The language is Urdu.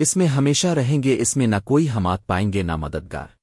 اس میں ہمیشہ رہیں گے اس میں نہ کوئی ہمات پائیں گے نہ مددگار۔